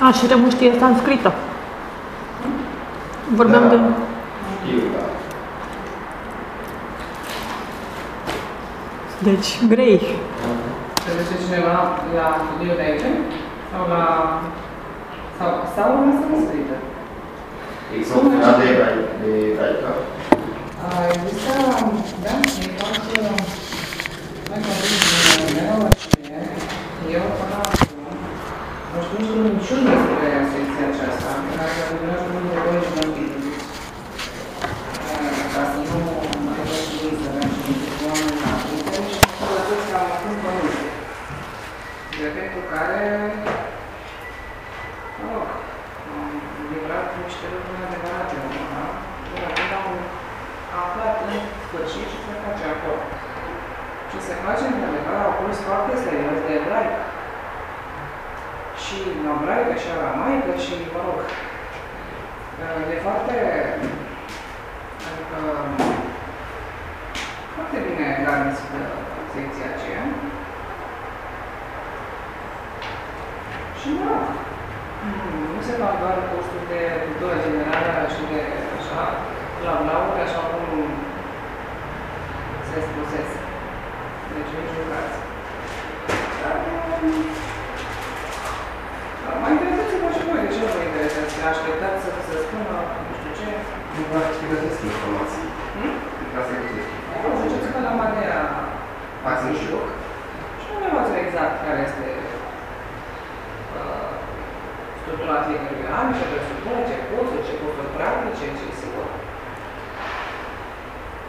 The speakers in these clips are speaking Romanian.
A, și Remu știe sanscrită. Vorbeam Da. de... Știu, da. Deci, grei. Se duce cineva la studiu de aici? Sau la... Sau, sau la sanscrită? E profesional de ebraică. De ebraică. Există, da, e fac... Mai copii din mea, eu până acum, nu știu nici niciun despre secția aceasta, care dumneavoastră nu de voi și nu știu. Ca să nu mai văd și ei să mergem cu oameni la minte și să lăsați ca acum pământul. De pentru care, mă rog, am livrat niște lucruri adevărate, da? Până când am aflat în sfârșit ce se face acolo. Ce se face, într-adevăr, au pus foarte serios de ebraică. Și în ebraică și aramaică și, mă rog, e foarte, adică, foarte bine garnis secția aceea. Și, mă rog, nu se fac doar cursuri de cultură generală și de așa, la blauri, așa cum se spusese. Deci nici un caz. Dar, um, mai interesați-vă și voi, de ce nu vă interesați? Așteptați să se spună, nu știu ce. Nu vă să găsesc informații. Hmm? Ca să găsesc Nu, informații. ziceți că la Madea Ați în șoc. și nu ne exact care este uh, structura fiecărui an, ce presupune, ce cursuri, ce cursuri practice, ce sigur.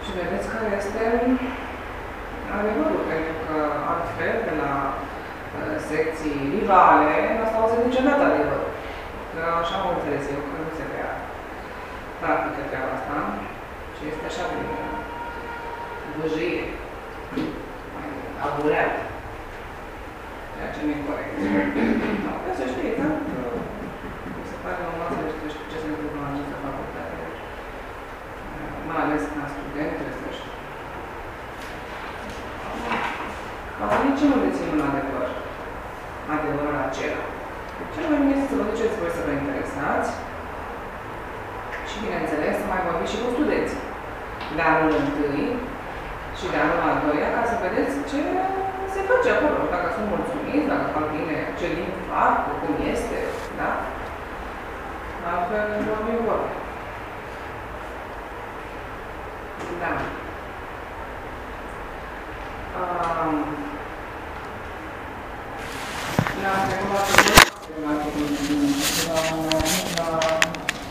Și vedeți care este adevărul, pentru că altfel, de la uh, secții rivale, nu s-a auzit niciodată adevărul. Că așa am înțeles eu, că nu se prea practică treaba asta și este așa de vâjie, mai abureat, ceea ce nu e corect. Da, vreau să știți, da? Că Mi se pare normal să știi ce se întâmplă la această facultate. Mai ales ca student, trebuie să știi. Ca să nici nu dețin un adevăr. Adevărul acela. Cel mai bine este să vă duceți voi să vă interesați și, bineînțeles, să mai vorbiți și cu studenții. De anul întâi și de anul al doilea, ca să vedeți ce se face acolo. Dacă sunt mulțumiți, dacă fac bine, ce limbi fac, cum este, dan suami rumah nah um, nah saya mau